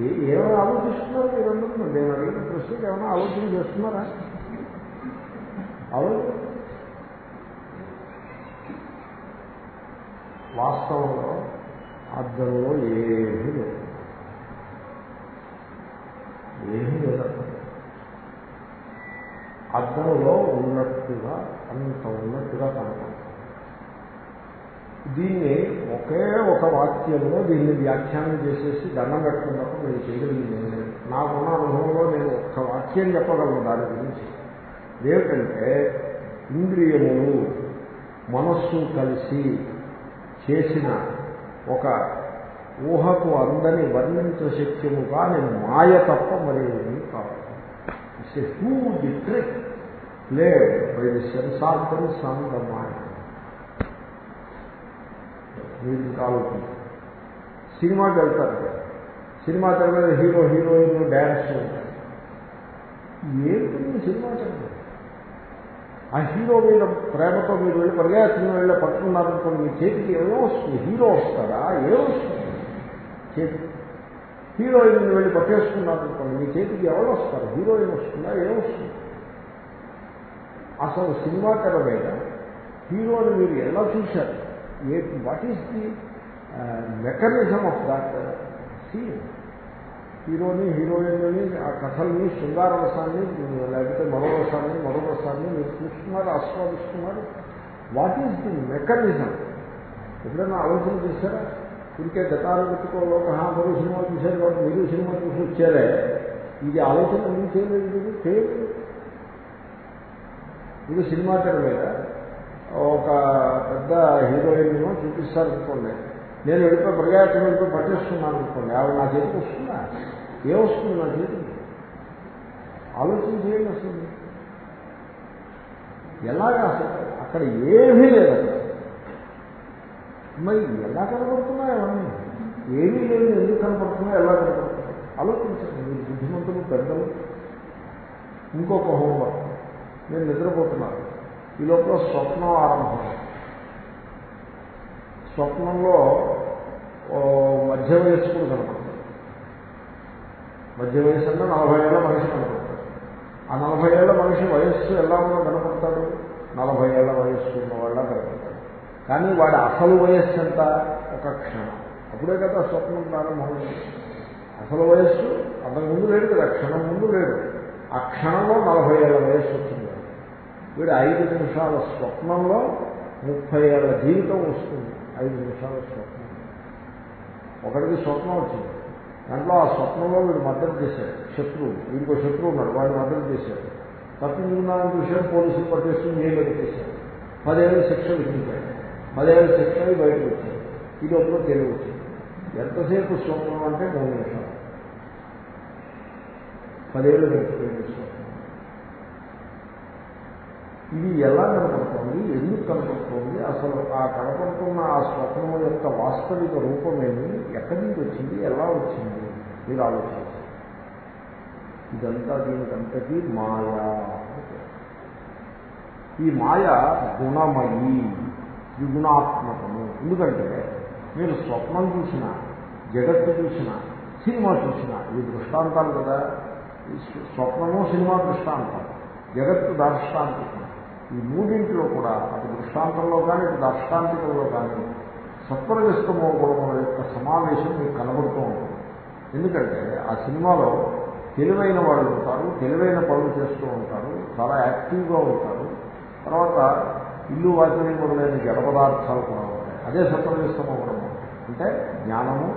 ఏ ఏమైనా ఆలోచిస్తున్నారు మీరందరూ నేను అడిగిన ప్రశ్నకి ఏమైనా ఆలోచన చేస్తున్నారా? అవును. వాస్తవంలో అర్థంలో ఏమీ లేదు. ఏమీ లేదు అర్థంలో ఉన్నట్టుగా అంత ఉన్నట్టుగా కనపడుతుంది దీన్ని ఒకే ఒక వాక్యంలో దీన్ని వ్యాఖ్యానం చేసేసి దండం పెట్టుకున్నప్పుడు నేను చేయగలిగింది ఏం లేదు. నాకున్న అనుభవంలో నేను ఒక్క వాక్యం చెప్పగలను దాని గురించి. ఏమిటంటే ఇంద్రియములు మనస్సు కలిసి చేసిన ఒక ఊహకు అందని వర్ణించశక్యము కానీ మాయ తప్ప మరేమీ కాదు. It's a huge trick play by the sensations on the mind మీరు సినిమాకి వెళ్తారు సినిమా తెర మీద హీరో హీరోయిన్ డ్యాన్స్ ఉంటారు ఏంటి సినిమా తెర ఆ హీరో మీద ప్రేమతో మీరు వెళ్ళి పరిగెత్తుకుని వెళ్ళి పట్టుకున్నారనుకోండి మీ చేతికి ఏదో వస్తుంది. హీరో వస్తాడా? ఏమొస్తుంది చేతి హీరోయిన్ వెళ్ళి పట్టేసుకున్నారనుకోండి మీ చేతికి ఎవరు వస్తారు? హీరోయిన్ వస్తుందా? ఏమొస్తుంది అసలు సినిమా తెర మీద హీరోని మీరు ఎలా చూశారు? ఏ what is the mechanism of that scene హీరోని హీరోయిన్ని ఆ కథల్ని శృంగార రసాన్ని లేకపోతే మరో రసాన్ని మరో రసాన్ని మీరు చూస్తున్నారు ఆస్వాదిస్తున్నారు. వాట్ ఈజ్ ది మెకానిజం ఎప్పుడైనా ఆలోచన చేశారా? ఇంకే గతాలు పెట్టుకోలోక మరో సినిమా చూశారు కాబట్టి మీరు సినిమా చూసి వచ్చారే? ఇది ఆలోచన ఏం చేయలేదు ఇది చేయలేదు. మీరు సినిమా తెర మీద ఒక పెద్ద హీరోయిన్ చూపిస్తారనుకోండి. నేను వెళ్ళిపోయి ప్రజాక్షం వెళ్ళిపోయి పట్టేస్తున్నాను అనుకోండి. ఆవిడ నా చేతికి వస్తుందా? ఏమొస్తుంది నా చేతికి? ఆలోచన చేయండి అసలు. ఎలాగా అసలు? అక్కడ ఏమీ లేదు అక్కడ మరి ఎలా కనపడుతున్నాయి అవన్నీ? ఏమీ లేదు. ఎందుకు కనపడుతున్నాయి ఎలా కనపడుతున్నాయి ఆలోచించండి. మీరు బుద్ధిమంతులు పెద్దలు. ఇంకొక హోంవర్క్. నేను నిద్రపోతున్నాను. ఈ లోపల స్వప్నం ఆరంభం. స్వప్నంలో మధ్య వయస్కుడు కనపడతాడు. మధ్య వయసు అంటే నలభై ఏళ్ళ మనిషి కనపడతాడు. ఆ నలభై ఏళ్ళ మనిషి వయస్సు ఎలా ఉన్నా కనపడతాడు? నలభై ఏళ్ళ వయస్సు ఉన్నవాళ్ళ కనపడతాడు. కానీ వాడి అసలు వయస్సు ఎంత? ఒక క్షణం. అప్పుడే కదా స్వప్నం ప్రారంభమైంది. అసలు వయస్సు అంతకు ముందు లేడు కదా క్షణం ముందు లేడు ఆ క్షణంలో నలభై ఏళ్ళ వయస్సు వచ్చింది. వీడు ఐదు నిమిషాల స్వప్నంలో ముప్పై ఏళ్ళ జీవితం వస్తుంది. ఐదు నిమిషాల స్వప్నం. ఒకరికి స్వప్నం వచ్చింది. దాంట్లో ఆ స్వప్నంలో వీడు మద్దతు చేశాడు. శత్రువు. వీడికో శత్రువు ఉన్నాడు. వాడిని మద్దతు చేశాడు. తప్పించుకున్నాను చూశాడు. పోలీసులు పట్టేసుకుని జైలు చేశాడు పదేళ్ళు శిక్ష విధించాడు. పదేళ్ళు శిక్ష బయటకు వచ్చాడు ఈ లోపల తెలివి వచ్చింది. ఎంతసేపు స్వప్నం అంటే మూడు నిమిషాలు పదేళ్ళు గడిచిపోయింది. ఇది ఎలా కనపడుతోంది ఎందుకు కనపడుతోంది? అసలు ఆ కనపడుతున్న ఆ స్వప్నం యొక్క వాస్తవిక రూపమేమి? ఎక్కడి నుంచి వచ్చింది? ఎలా వచ్చింది? మీరు ఆలోచించారు ఇదంతా దీనికంతకీ మాయా ఈ మాయ గుణమయి ద్విగుణాత్మకము. ఎందుకంటే మీరు స్వప్నం చూసినా జగత్తు చూసినా సినిమా చూసినా ఇవి దృష్టాంతాలు కదా. స్వప్నము సినిమా దృష్టాంతం జగత్తు దార్ష్టాంతికం ఈ మూడింటిలో కూడా అటు దృష్టాంతంలో కానీ ఇటు దార్ష్టాంతికంలో కానీ సత్వరజస్తమో గుణముల యొక్క సమావేశం మీకు కనబడుతూ ఉంటుంది. ఎందుకంటే ఆ సినిమాలో తెలివైన వాళ్ళు ఉంటారు తెలివైన పనులు చేస్తూ ఉంటారు చాలా యాక్టివ్గా ఉంటారు. తర్వాత ఇల్లు వాకిలి మొదలైన జడ పదార్థాలు కూడా ఉంటాయి. అదే సత్వరజస్తమో గుణము అంటే జ్ఞానము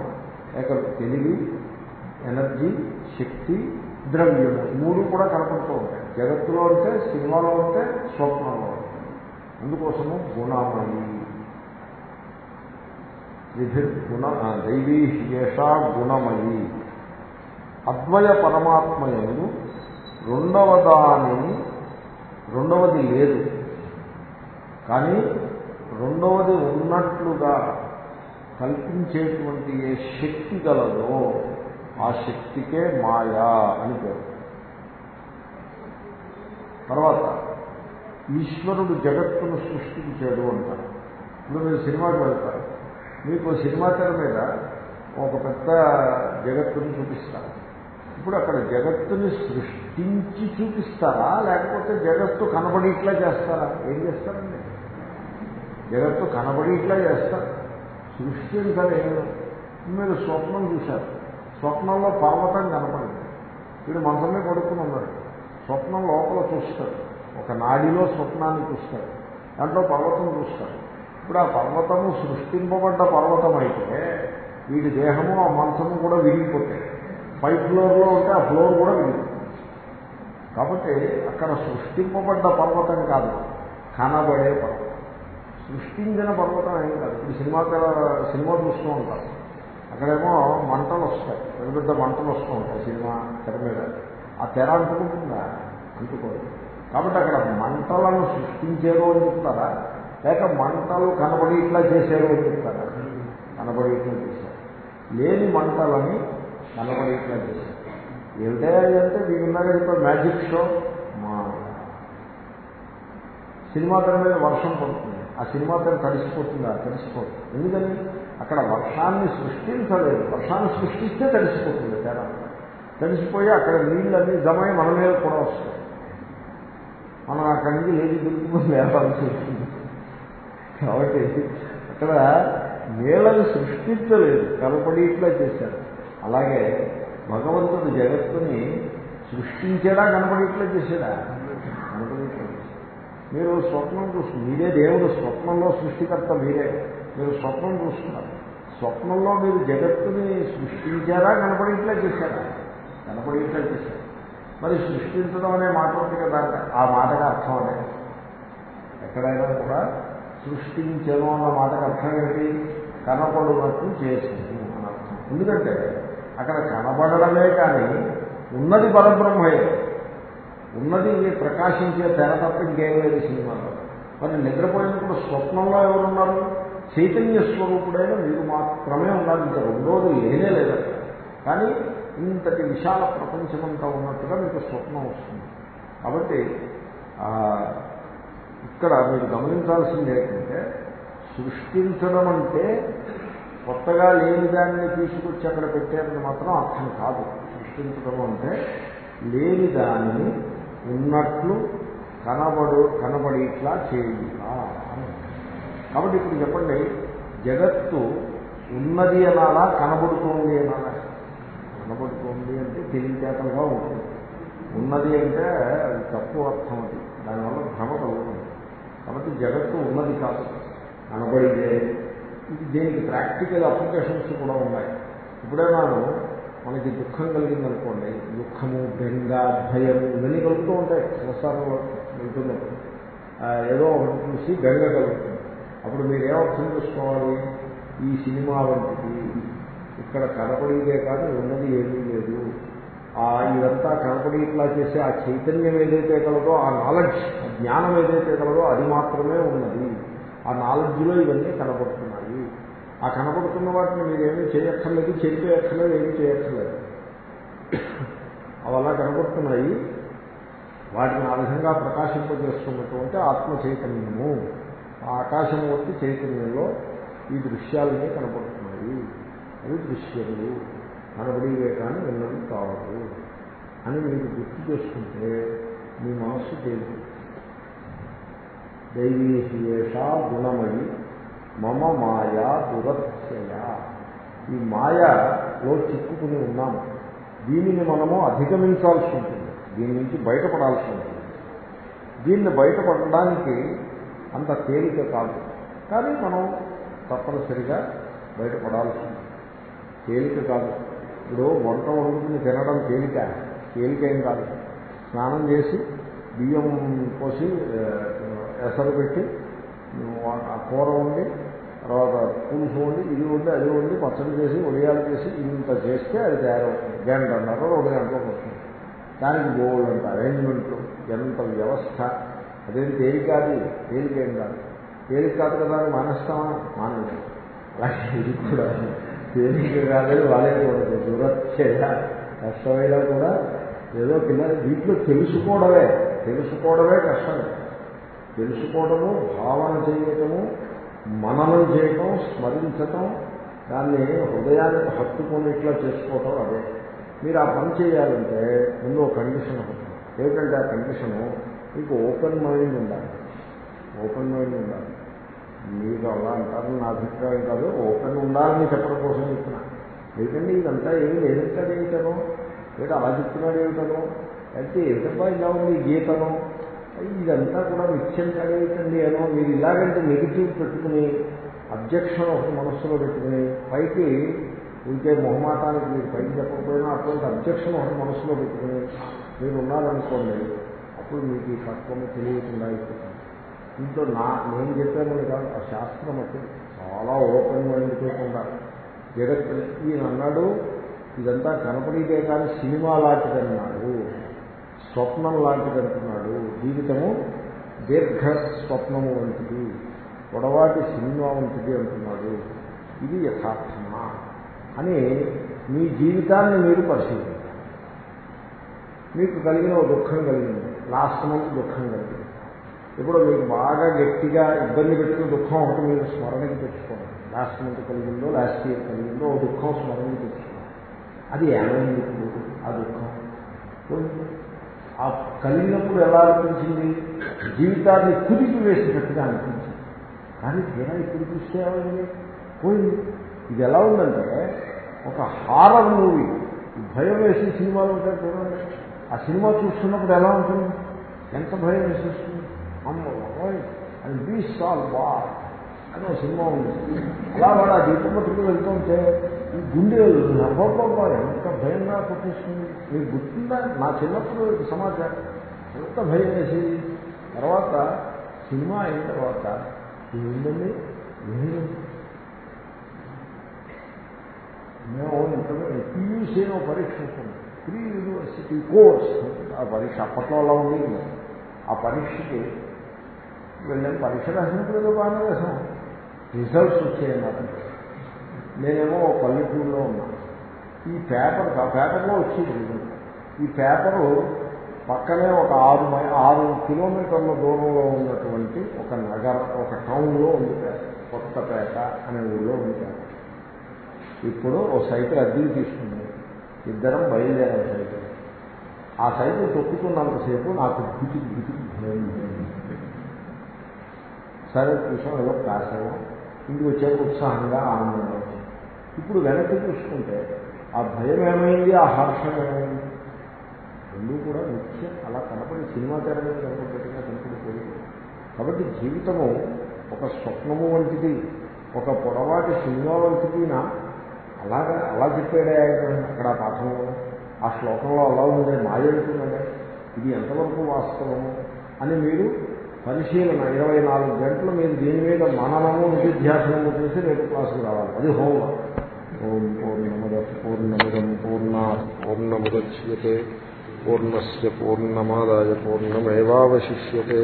లేక తెలివి ఎనర్జీ శక్తి ద్రవ్యము. మూడు కూడా కనపడుతూ ఉంటాయి. జగత్తులో అంటే సినిమాలో ఉంటే స్వప్నంలో ఉంటే. అందుకోసము గుణమయి. విధిర్గుణ దైవీ ఏషా గుణమయి. అద్వయ పరమాత్మయము రెండవ దానిని రెండవది లేదు. కానీ రెండవది ఉన్నట్లుగా కల్పించేటువంటి ఏ శక్తి గలదో ఆ శక్తికే మాయా అని పేరు. తర్వాత ఈశ్వరుడు జగత్తును సృష్టించాడు అంటారు. ఇప్పుడు మీరు సినిమాకి వెళ్తారు మీకు సినిమా తెర మీద ఒక పెద్ద జగత్తుని చూపిస్తారు. ఇప్పుడు అక్కడ జగత్తుని సృష్టించి చూపిస్తారా? లేకపోతే జగత్తు కనబడి ఇట్లా చేస్తారా? ఏం చేస్తారండి? జగత్తు కనబడి ఇట్లా చేస్తారు ఏమో మీరు స్వప్నం చూశారు. స్వప్నంలో పర్వతం కనపడింది. వీడు మంచమే పడుకుని ఉన్నాడు. స్వప్నం లోపల చూస్తాడు. ఒక నాడిలో స్వప్నాన్ని చూస్తాడు. దాంట్లో పర్వతం చూస్తాడు. ఇప్పుడు ఆ పర్వతము సృష్టింపబడ్డ పర్వతం అయితే వీడి దేహము ఆ మంచము కూడా విరిగిపోతాయి. పై ఫ్లోర్లో ఉంటే ఆ ఫ్లోర్ కూడా విరిగిపోతుంది. కాబట్టి అక్కడ సృష్టింపబడ్డ పర్వతం కాదు కనబడే పర్వతం. సృష్టించిన పర్వతం ఏం కాదు. ఇప్పుడు సినిమా సినిమా చూస్తూ ఉంటారు. అక్కడేమో మంటలు వస్తాయి. పెద్ద పెద్ద మంటలు వస్తూ ఉంటాయి సినిమా తెర మీద. ఆ తెర అంటుకుంటుందా? అంటుకోదు. కాబట్టి అక్కడ మంటలను సృష్టించేరో అని చెప్తారా? లేక మంటలు కనబడి ఇట్లా చేసేరో అని చెప్తారా? కనబడి ఇట్లా చేశారు. లేని మంటలని కనబడి ఇట్లా చేశారు. ఏమిటే అంటే మీకు ఇందాక చెప్పే మ్యాజిక్ షో? మా సినిమా తెర మీద వర్షం పడుతుంది. ఆ సినిమా తెర తడిసిపోతుందా? తడిసిపోతుంది ఎందుకని? అక్కడ వర్షాన్ని సృష్టించలేదు. వర్షాన్ని సృష్టిస్తే తడిసిపోతుంది తేడా. తడిసిపోయి అక్కడ నీళ్ళన్నీ జమై మన మీద కూడా వస్తాయి. మనం అక్కడి నుంచి లేచి దిగుతుంది లేపాల్సి వస్తుంది. కాబట్టి అక్కడ నీళ్ళని సృష్టించలేదు. కనపడి ఇట్లా చేశారు. అలాగే భగవంతుడు జగత్తుని సృష్టించేలా కనపడేట్లే చేశాడా? కనపడేట్లే చేశాడు. మీరు స్వప్నం చూస్తుంది మీరే దేవుడు. స్వప్నంలో సృష్టికర్త మీరే. మీరు స్వప్నం చూస్తున్నారు. స్వప్నంలో మీరు జగత్తుని సృష్టించారా కనపడేట్లే చేశారా. కనపడేట్లే చేశారు. మరి సృష్టించడం అనే మాట ఉంది కదా ఆ మాటగా అర్థం అనే ఎక్కడైనా కూడా సృష్టించను అన్న మాటకు అర్థం ఏంటి? కనపడునట్టు చేసింది అని అర్థం. ఎందుకంటే అక్కడ కనబడడమే కానీ ఉన్నది పరబ్రహ్మయే. ఉన్నది ప్రకాశించే తెర తప్ప ఇంకేం లేదు సినిమాలో. మరి నిద్రపోయినప్పుడు స్వప్నంలో ఎవరున్నారు? చైతన్య స్వరూపుడైన మీరు మాత్రమే ఉన్నారు ఇంకా రెండోది లేనే లేదు. కానీ ఇంతటి విశాల ప్రపంచమంతా ఉన్నట్టుగా మీకు స్వప్నం వస్తుంది. కాబట్టి ఇక్కడ మీరు గమనించాల్సింది ఏంటంటే సృష్టించడం అంటే కొత్తగా లేని దాన్ని తీసుకొచ్చి అక్కడ పెట్టారని మాత్రం అర్థం కాదు. సృష్టించడం అంటే లేని దానిని ఉన్నట్లు కనబడు కనబడి ఇట్లా చేయాలా కాబట్టి ఇప్పుడు చెప్పండి జగత్తు ఉన్నది అనాలా కనబడుతోంది అనాలా? కనబడుతోంది అంటే తెలివితేటలుగా ఉంటుంది. ఉన్నది అంటే అది తప్పు అర్థం అది. దానివల్ల భ్రమ కలుగుతుంది. కాబట్టి జగత్తు ఉన్నది కాదు కనబడితే ఇది దీనికి ప్రాక్టికల్ అప్లికేషన్స్ కూడా ఉన్నాయి. ఇప్పుడే నాను మనకి దుఃఖం కలిగిందనుకోండి దుఃఖము బెంగ భయము ఇవన్నీ కలుగుతూ ఉంటాయి. సంసారంలో వెళ్తున్నప్పుడు. ఏదో ఒకటి చూసి బెంగ కలుగుతుంది. అప్పుడు మీరు ఏమర్థం చేసుకోవాలి? ఈ సినిమా వంటిది. ఇక్కడ కనపడేదే కానీ ఉన్నది ఏమీ లేదు. ఆ ఇదంతా కనపడేట్లా చేసే ఆ చైతన్యం ఏదైతే కలదో ఆ నాలెడ్జ్ జ్ఞానం ఏదైతే కలదో అది మాత్రమే ఉన్నది. ఆ నాలెడ్జ్లో ఇవన్నీ కనపడుతున్నాయి. ఆ కనపడుతున్న వాటిని మీరేమీ ఏమీ చేయక్కర్లేదు చెప్పేయక్కర్లేదు ఏమీ చేయక్కర్లేదు. అవి అలా కనపడుతున్నాయి. వాటిని ఆ విధంగా ప్రకాశింపజేస్తున్నటువంటి ఆత్మ చైతన్యము ఆకాశం ఆకాశమూర్తి చైతన్యంలో ఈ దృశ్యాలన్నీ కనపడుతున్నాయి. అవి దృశ్యములు. కనబడివే కానీ విన్నది కావదు అని మీరు గుర్తు చేసుకుంటే మీ మనస్సు దైవీ దైవీశేష గుణమయి మమ మాయా దురత్యయ ఈ మాయలో చిక్కుకుని ఉన్నాము దీనిని మనము అధిగమించాల్సి ఉంటుంది. దీని నుంచి బయటపడాల్సి ఉంటుంది. దీన్ని బయటపడడానికి అంత తేలిక కాదు. కానీ మనం తప్పనిసరిగా బయటపడాల్సి తేలిక కాదు. ఇప్పుడు వంట వండుకుని తినడం తేలిక తేలిక ఏం కాదు. స్నానం చేసి బియ్యం పోసి ఎసరు పెట్టి ఆ కూర వండి తర్వాత పులుసు వండి ఇది వండి అది వండి పచ్చడి చేసి ఉదయాలు చేసి ఇంత చేస్తే అది తయారవుతుంది. గంట రెండు గంటలకు వస్తుంది. దానికి బోల్డ్ అంత అరేంజ్మెంట్లు ఎంత వ్యవస్థ. అదేం తేలిక అది తేలిక ఏం కాదు. తేలిక కాదు కదా అని మానేస్తామా? మానేది అలాగే ఇది కూడా తేలిక కాదని వాళ్ళే కూడా దురత్యయ కష్టమైనా కూడా ఏదో పిల్లలు వీటిలో తెలుసుకోవడమే. తెలుసుకోవడమే కష్టమే తెలుసుకోవడము భావన చేయటము మననం చేయటం స్మరించటం దాన్ని హృదయానికి హత్తుకునేట్లా చేసుకోవటం అదే. మీరు ఆ పని చేయాలంటే ముందు ఒక కండిషన్ ఉంటుంది. ఏమిటంటే ఆ కండిషను మీకు ఓపెన్ మైండ్ ఉండాలి. ఓపెన్ మైండ్ ఉండాలి. మీరు అలా అంటారని నా అభిప్రాయం కాదు. ఓపెన్ ఉండాలని చెప్పడం కోసం చెప్తున్నా. ఎందుకంటే ఇదంతా ఏమి లేదంటాడు ఏమిటను లేదా అలా చెప్తున్నాడు ఏమిటను అయితే ఏమిటబ్బా ఇలా ఉంది గీతను ఇదంతా కూడా మిథ్యం కడేయటండి అనో మీరు ఇలాగంటే నెగిటివ్ పెట్టుకుని అబ్జెక్షన్ ఒక మనస్సులో పెట్టుకుని పైకి ఇంకే మొహమాటానికి మీరు పైకి చెప్పకపోయినా అటువంటి అబ్జెక్షన్ ఒక మనస్సులో పెట్టుకుని మీరు ఉన్నారనుకోండి అప్పుడు మీకు ఈ తత్వము తెలియకుండా అయిపోతుంది. దీంట్లో నా నేను చెప్పానని కాదు ఆ శాస్త్రం అప్పుడు చాలా ఓపెన్ మైండ్తో ఉండాలి. జగత్ ఈయన అన్నాడు ఇదంతా కనపడితే కానీ సినిమా లాంటిది అన్నాడు స్వప్నం లాంటిది అంటున్నాడు. జీవితము దీర్ఘ స్వప్నము వంటిది పొడవాటి సినిమా వంటిది అంటున్నాడు. ఇది యథార్థమా? అని మీ జీవితాన్ని మీరు పరిశీలించాలి. మీకు కలిగిన దుఃఖం కలిగింది. లాస్ట్ మంత్ దుఃఖం కలిగింది. ఇప్పుడు మీకు బాగా గట్టిగా ఇబ్బంది పెట్టిన దుఃఖం ఒకటి మీరు స్మరణకి తెచ్చుకోండి. లాస్ట్ మంత్ కలిగిందో లాస్ట్ ఇయర్ కలిగిందో ఓ దుఃఖం స్మరణకి తెచ్చుకోండి. అది ఏమైంది ఇప్పుడు? ఆ దుఃఖం. ఆ కలిగినప్పుడు ఎలా అనిపించింది? జీవితాన్ని కుదిపి వేసినట్టుగా అనిపించింది. కానీ తీరా ఇప్పుడు చూస్తే ఏమైంది? పోయింది. ఇది ఎలా ఉందంటే ఒక హారర్ మూవీ భయం వేసి సినిమాలు ఉంటాయి చూడండి. ఆ సినిమా చూస్తున్నప్పుడు ఎలా ఉంటుంది? ఎంత భయం వేసేస్తుంది? అమ్మ అండ్ బీ సాల్ బా అని ఒక సినిమా ఉంది. అలా వాడు ఆ దీపం పట్టుకు వెళ్తుంటే ఈ గుండె నవ్వబ్బా ఎంత భయంగా కొట్టేస్తుంది. మీకు గుర్తుందా? నా చిన్నప్పుడు సమాచారం. ఎంత భయం వేసేది? తర్వాత సినిమా అయిన తర్వాత ఏంటండి ఏమి మేము ఇంటర్వ్యూ పీయూసీ పరీక్ష ఉంటుంది. Pre university course. ఆ పరీక్ష అప్పట్లో అలా ఉండేది. ఆ పరీక్షకి వెళ్ళాను పరీక్ష రాసినప్పుడు ఏదో బాగానే రాసాం రిజల్ట్స్ వచ్చాయన్నమాట నేనేమో పల్లెటూరులో ఉన్నా. ఈ పేపర్ ఆ పేపర్లో వచ్చింది రిజల్ట్ ఈ పేపరు పక్కనే ఒక ఆరు మై ఆరు కిలోమీటర్ల దూరంలో ఉన్నటువంటి ఒక నగర ఒక టౌన్లో ఉంది కొత్తపేట అనే ఊళ్ళో ఉంది ఇప్పుడు ఓ సైకిల్ అద్దెకి తీసుకుంది ఇద్దరం బయలుదేరాం సైకిల్ ఆ సైకిల్ తొక్కుతున్నంతసేపు నాకు బిటికి బిటికి భయం సరే చూసాం ఏదో కాసాము ఇంటికి వచ్చాక ఉత్సాహంగా ఆనందంగా ఇప్పుడు వెనక్కి చూసుకుంటే ఆ భయం ఏమైంది ఆ హర్షం ఏమైంది రెండు కూడా నిత్యం అలా కనపడి సినిమా తెర మీద కనపడేట్టుగా కనపడిపోయింది కాబట్టి జీవితము ఒక స్వప్నము వంటిది ఒక పొడవాటి సినిమా వంటిదినా? అలాగా అలా చెప్పాడే అక్కడ ఆ పాఠంలో ఆ శ్లోకంలో అలా ఉండే మాయ ఉంటుందండి. ఇది ఎంతవరకు వాస్తవము అని మీరు పరిశీలన ఇరవై నాలుగు గంటలు మీరు దీని మీద మననము నిధిధ్యాసనము చేసి రేపు క్లాసుకు రావాలి. అది హోంవర్క్. ఓం పూర్ణముద పూర్ణముదం పూర్ణ పూర్ణముద్యతే పూర్ణస్ పూర్ణమాదాయ పూర్ణమేవాశిష్యతే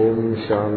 ఓం శాంతి